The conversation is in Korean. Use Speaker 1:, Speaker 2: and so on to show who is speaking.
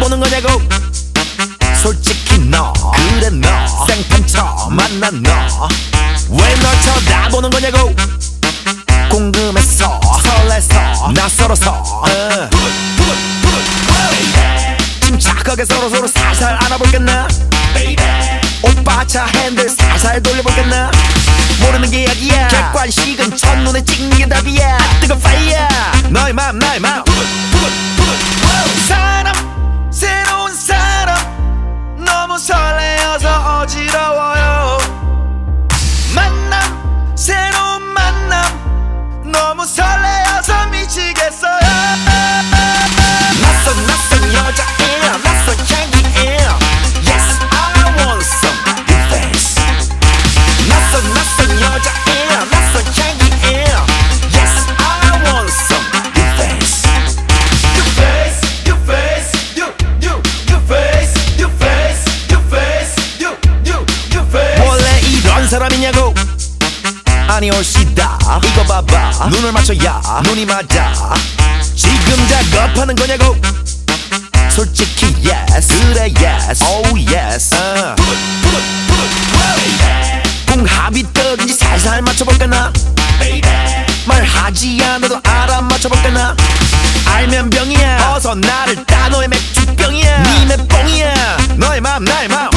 Speaker 1: 보는 거냐고. 솔직히 너 그래 너 생판 처음 만난 너왜 널 쳐다보는 거냐고. 궁금해서 설레서 낯설어서. 어. 침착하게 서로서로 살살 안아볼겠나? 오빠 차 핸들 살살 돌려볼겠나? 모르는 게 약이야. 객관식은 첫눈에 찍는 게 답이야. 뜨거운 파이어 너의 맘 나의 맘사 아니올시다. 이거 봐봐. 눈을 맞춰야 눈이 맞아. 지금 작업하는 거냐고? 솔직히 yes. 그래 yes. Oh yes. uh. 궁합이 떠든지 살살 맞춰볼까나? 말하지 않아도 알아 맞춰볼까나? 알면 병이야. 어서 나를 따 너의 맥주병이야. 니네 뽕이야. 너의 맘 나의 맘.